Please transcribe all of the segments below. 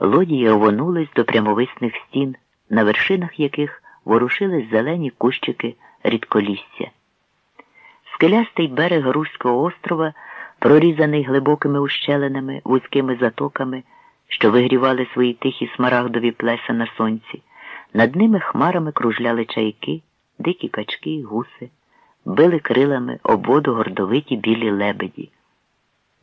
Лодії рвонулись до прямовисних стін, на вершинах яких ворушились зелені кущики рідколісся. Скелястий берег Руського острова, прорізаний глибокими ущелинами, вузькими затоками, що вигрівали свої тихі смарагдові плеса на сонці, над ними хмарами кружляли чайки, дикі качки, гуси, били крилами об воду гордовиті білі лебеді.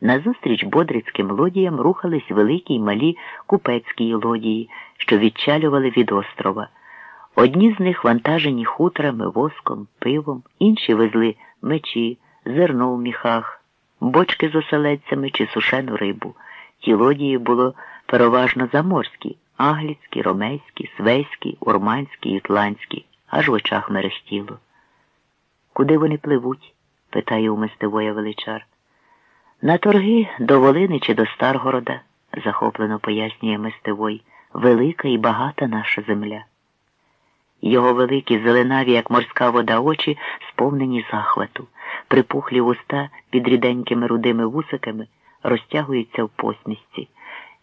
Назустріч бодрицьким лодіям рухались великі й малі купецькі лодії, що відчалювали від острова. Одні з них вантажені хутрами, воском, пивом, інші везли мечі, зерно в міхах, бочки з оселедцями чи сушену рибу. Ті лодії було переважно заморські, агліцькі, ромейські, свейські, урманські, ютландські, аж в очах мерехтіло. Куди вони пливуть? питає у мистевоя величар. На торги до Волини чи до Старгорода, захоплено пояснює мистевой, велика і багата наша земля. Його великі зеленаві, як морська вода, очі, сповнені захвату, припухлі вуста під ріденькими рудими вусиками розтягуються в посмішці.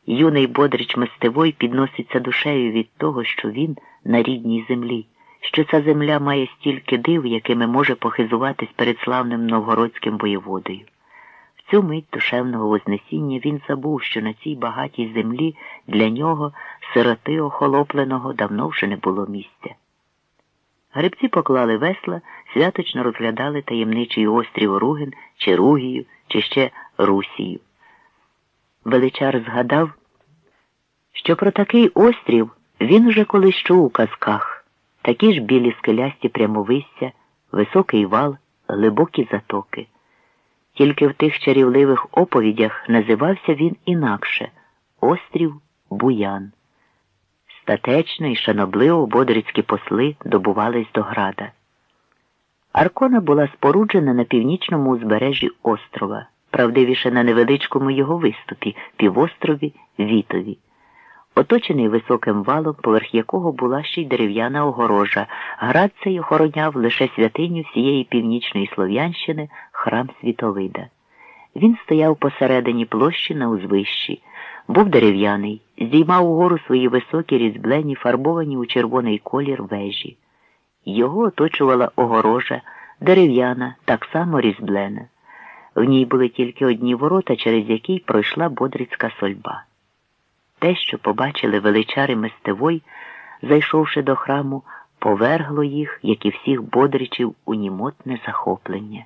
Юний бодрич мистевой підноситься душею від того, що він на рідній землі, що ця земля має стільки див, якими може похизуватись перед славним новгородським воєводою. Цю мить душевного вознесіння він забув, що на цій багатій землі для нього, сироти охолопленого, давно вже не було місця. Грибці поклали весла, святочно розглядали таємничий острів Ругин, чи Ругію, чи ще Русію. Величар згадав, що про такий острів він вже колись чув у казках, такі ж білі скелясті прямовисся, високий вал, глибокі затоки. Тільки в тих чарівливих оповідях називався він інакше острів Буян. Статечно і шанобливо бодрицькі посли добувались до града. Аркона була споруджена на північному узбережжі острова, правдивіше на невеличкому його виступі, півострові Вітові, оточений високим валом, поверх якого була ще й дерев'яна огорожа. Град цей охороняв лише святиню всієї північної Слов'янщини, храм Світовида. Він стояв посередині площі на узвищі. Був дерев'яний, здіймав угору свої високі різьблені, фарбовані у червоний колір вежі. Його оточувала огорожа, дерев'яна, так само різьблена. В ній були тільки одні ворота, через які пройшла бодрицька сольба. Те, що побачили величари мистевой, зайшовши до храму, повергло їх, як і всіх бодричів, у німотне захоплення.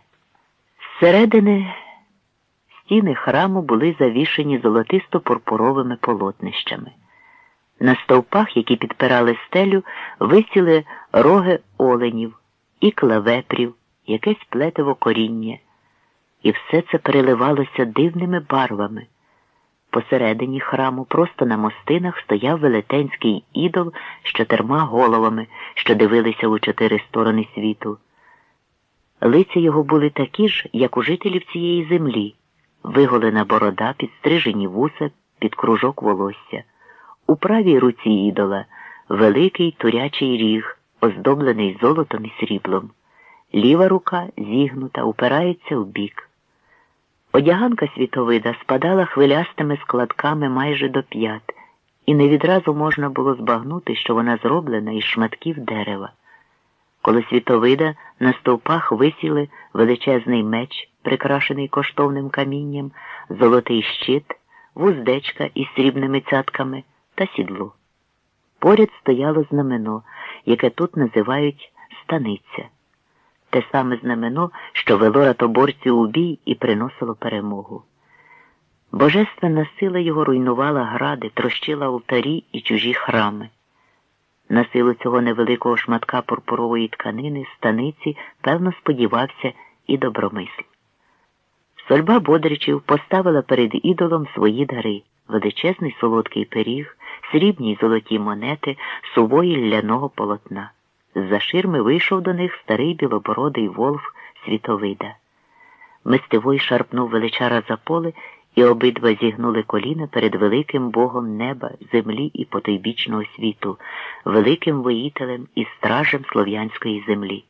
Зсередини Стіни храму були завішені золотисто-пурпуровими полотнищами. На стовпах, які підпирали стелю, висіли роги оленів і клавепрів, якесь плетиво коріння, і все це переливалося дивними барвами. Посередині храму, просто на мостинах, стояв велетенський ідол з чотирма головами, що дивилися у чотири сторони світу. Лиця його були такі ж, як у жителів цієї землі виголена борода, підстрижені вуса під кружок волосся. У правій руці ідола великий турячий ріг, оздоблений золотом і сріблом. Ліва рука, зігнута, упирається в бік. Одяганка світовида спадала хвилястими складками майже до п'ят, і не відразу можна було збагнути, що вона зроблена із шматків дерева. Коли світовида на стовпах висіли величезний меч, прикрашений коштовним камінням, золотий щит, вуздечка із срібними цятками та сідло. Поряд стояло знамено, яке тут називають станиця, те саме знамено, що вело ратоборців у бій і приносило перемогу. Божественна сила його руйнувала гради, трощила алтарі і чужі храми. На силу цього невеликого шматка пурпурової тканини, станиці, певно, сподівався і добромисл. Сольба Бодричів поставила перед ідолом свої дари величезний солодкий пиріг, срібні й золоті монети, сувої ляного полотна. З-за ширми вийшов до них старий білобородий волф світовида. Мистивой шарпнув величара за поле, і обидва зігнули коліна перед великим богом неба, землі і потойбічного світу, великим воїтелем і стражем слов'янської землі.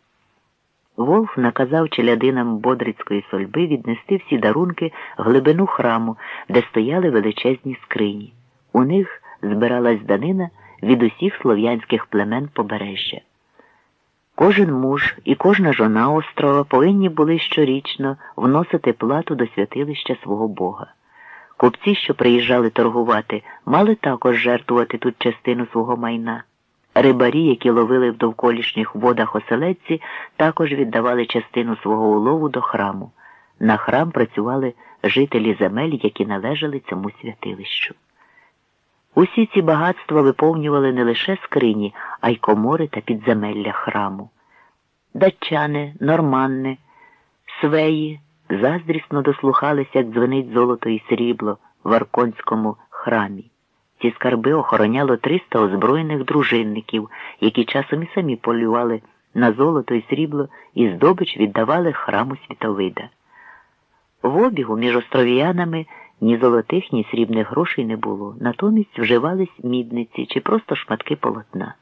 Волф наказав челядинам Бодрицької сольби віднести всі дарунки в глибину храму, де стояли величезні скрині. У них збиралась данина від усіх слов'янських племен побережжя. Кожен муж і кожна жона острова повинні були щорічно вносити плату до святилища свого Бога. Купці, що приїжджали торгувати, мали також жертвувати тут частину свого майна. Рибарі, які ловили в довколішніх водах оселедці, також віддавали частину свого улову до храму. На храм працювали жителі земель, які належали цьому святилищу. Усі ці багатства виповнювали не лише скрині, а й комори та підземелля храму. Датчани, норманни, свеї заздрісно дослухалися, як дзвенить золото і срібло в Арконському храмі. Ці скарби охороняло 300 озброєних дружинників, які часом і самі полювали на золото і срібло і здобич віддавали храму Світовида. В обігу між островіянами ні золотих, ні срібних грошей не було, натомість вживались мідниці чи просто шматки полотна.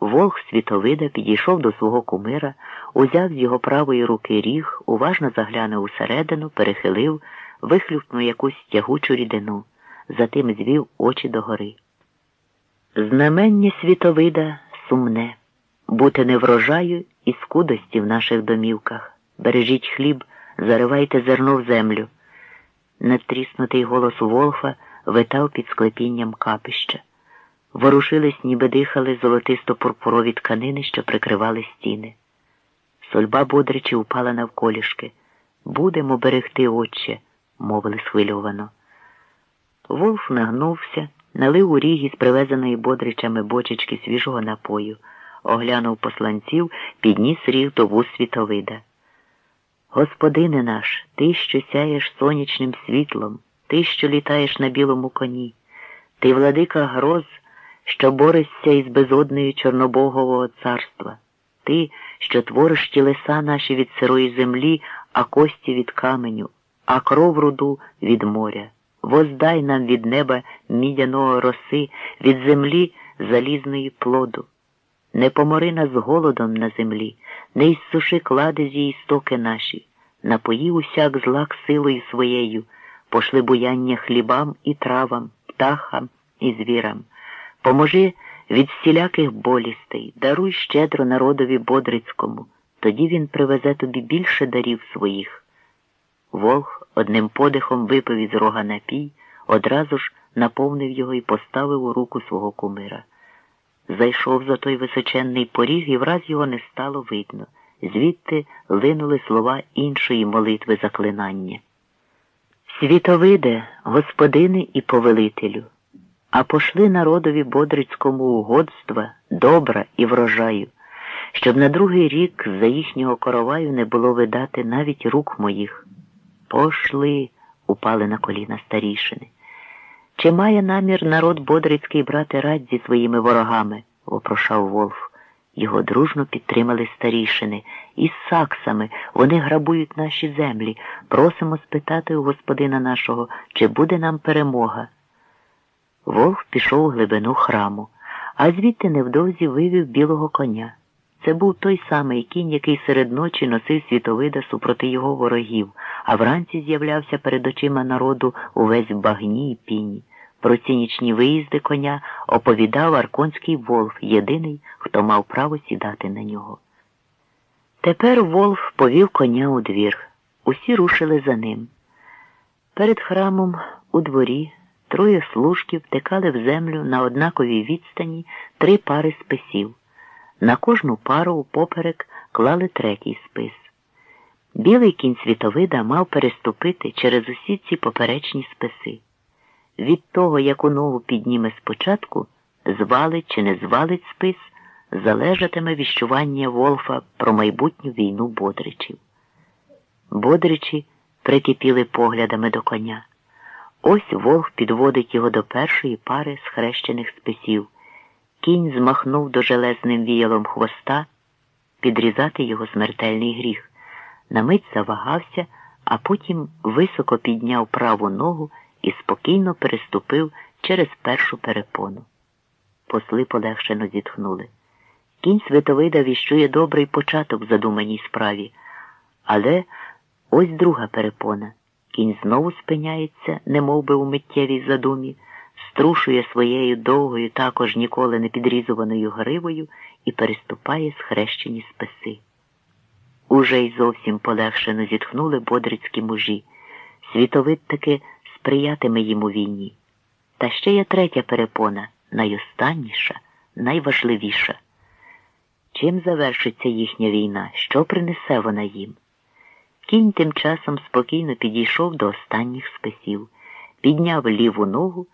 Волх Світовида підійшов до свого кумира, узяв з його правої руки ріг, уважно заглянув усередину, перехилив, вихлюпнув якусь тягучу рідину, затим звів очі догори. Знамення світовида сумне, бути не врожаю і скудості в наших домівках. Бережіть хліб, заривайте зерно в землю. Надтріснутий голос Волфа витав під склепінням капища. Ворушились, ніби дихали золотисто пурпурові тканини, що прикривали стіни. Сольба Бодричі упала навколішки. Будемо берегти, отче, мовили схвильовано. Волф нагнувся, налив у ріг із привезеної бодричами бочечки свіжого напою, оглянув посланців, підніс ріг до вуз світовида. Господине наш, ти, що сяєш сонячним світлом, ти, що літаєш на білому коні, ти владика гроз, що борешся із безоднею Чорнобогового царства, ти, що твориш тілеса наші від сирої землі, а кості від каменю, а кров руду від моря. Воздай нам від неба мідяного роси, від землі залізної плоду. Не помори нас голодом на землі, не ізсуши клади з її стоки наші, напої усяк злак силою своєю, пошли буяння хлібам і травам, птахам і звірам. Поможи від всіляких болістей, даруй щедро народові Бодрицькому, тоді він привезе тобі більше дарів своїх. Волх одним подихом випив із рога напій, одразу ж наповнив його і поставив у руку свого кумира. Зайшов за той височенний поріг і враз його не стало видно. Звідти линули слова іншої молитви заклинання. Світовиде, господини і повелителю, а пошли народові Бодрицькому угодства, добра і врожаю, щоб на другий рік за їхнього короваю не було видати навіть рук моїх. Пошли, упали на коліна старішини. Чи має намір народ Бодрицький брати радь зі своїми ворогами? вопрошав Волф. Його дружно підтримали старішини. Із саксами вони грабують наші землі. Просимо спитати у господина нашого, чи буде нам перемога. Волк пішов у глибину храму, а звідти невдовзі вивів білого коня. Це був той самий кінь, який серед ночі носив світовида супроти його ворогів, а вранці з'являвся перед очима народу увесь в багні й піні. Про ці нічні виїзди коня оповідав Арконський Волф, єдиний, хто мав право сідати на нього. Тепер Волф повів коня у двір. Усі рушили за ним. Перед храмом у дворі троє служків втекали в землю на однаковій відстані три пари списів. На кожну пару упоперек клали третій спис. Білий кінь світовида мав переступити через усі ці поперечні списи. Від того, яку ногу підніме спочатку, звалить чи не звалить спис, залежатиме віщування Волфа про майбутню війну Бодричів. Бодричі прикипіли поглядами до коня. Ось Волф підводить його до першої пари схрещених списів. Кінь змахнув до железним віялом хвоста, підрізати його смертельний гріх. На мить завагався, а потім високо підняв праву ногу і спокійно переступив через першу перепону. Посли полегшено зітхнули. Кінь Святовида віщує добрий початок в задуманій справі, але ось друга перепона. Кінь знову спиняється, не би у миттєвій задумі, струшує своєю довгою, також ніколи не підрізуваною гривою і переступає схрещені списи. Уже й зовсім полегшено зітхнули бодрицькі мужі. Світовид таки сприятиме їм у війні. Та ще є третя перепона, найостанніша, найважливіша. Чим завершиться їхня війна? Що принесе вона їм? Кінь тим часом спокійно підійшов до останніх списів, підняв ліву ногу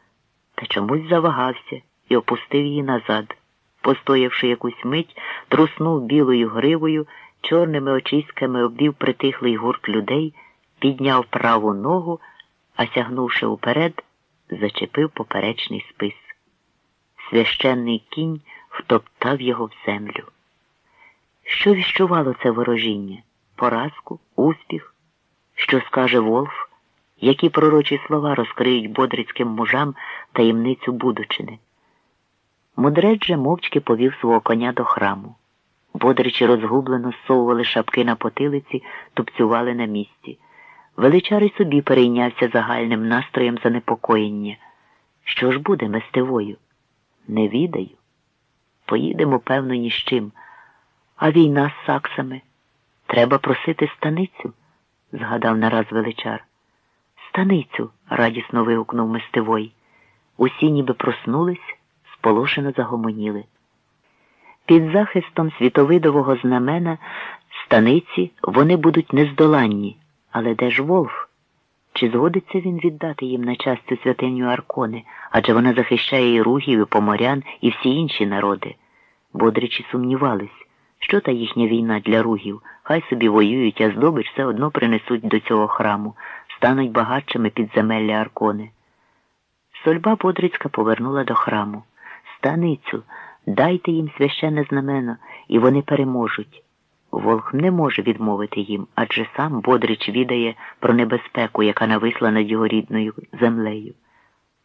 та чомусь завагався і опустив її назад. Постоявши якусь мить, труснув білою гривою, чорними очиськами обвів притихлий гурт людей, підняв праву ногу, а сягнувши уперед, зачепив поперечний спис. Священний кінь втоптав його в землю. Що віщувало це ворожіння? Поразку, успіх? Що скаже Волф? Які пророчі слова розкриють бодрицьким мужам таємницю будучини? Мудрець же мовчки повів свого коня до храму. Бодричі розгублено зсовували шапки на потилиці, тупцювали на місці. Величар і собі перейнявся загальним настроєм занепокоєння. Що ж буде мистевою? Не відаю. Поїдемо, певно, ні з чим. А війна з саксами. Треба просити станицю, згадав нараз величар. Станицю, радісно вигукнув мистевой. Усі ніби проснулись, сполошено загомоніли. Під захистом світовидового знамена станиці вони будуть нездоланні. Але де ж Волф? Чи згодиться він віддати їм на час цю святиню Аркони, адже вона захищає і ругів, і поморян, і всі інші народи? Бодричі сумнівались, що та їхня війна для ругів, хай собі воюють, а здобич все одно принесуть до цього храму, стануть багатшими підземелля Аркони. Сольба Бодрицька повернула до храму. Станицю, дайте їм священне знамено, і вони переможуть. Волх не може відмовити їм, адже сам Бодрич відає про небезпеку, яка нависла над його рідною землею.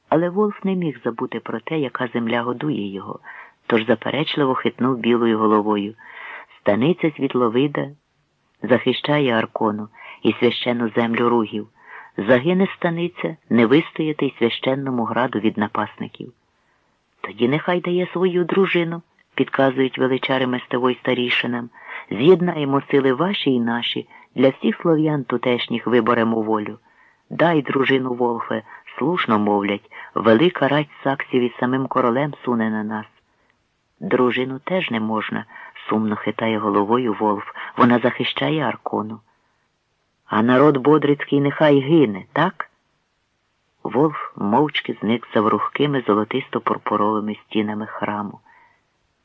Але Волф не міг забути про те, яка земля годує його, тож заперечливо хитнув білою головою. Станиця світловида захищає Аркону і священну землю ругів. Загине станиця не вистояти й священному граду від напасників. Тоді нехай дає свою дружину, підказують величари мистевой старішинам. З'єднаємо сили ваші і наші, для всіх слов'ян тутешніх виборемо волю. Дай, дружину Волфе, слушно мовлять, велика рать саксів із самим королем суне на нас. Дружину теж не можна, сумно хитає головою Волф. Вона захищає Аркону. А народ Бодрицький нехай гине, так? Волф мовчки зник за врухкими золотисто-пурпуровими стінами храму.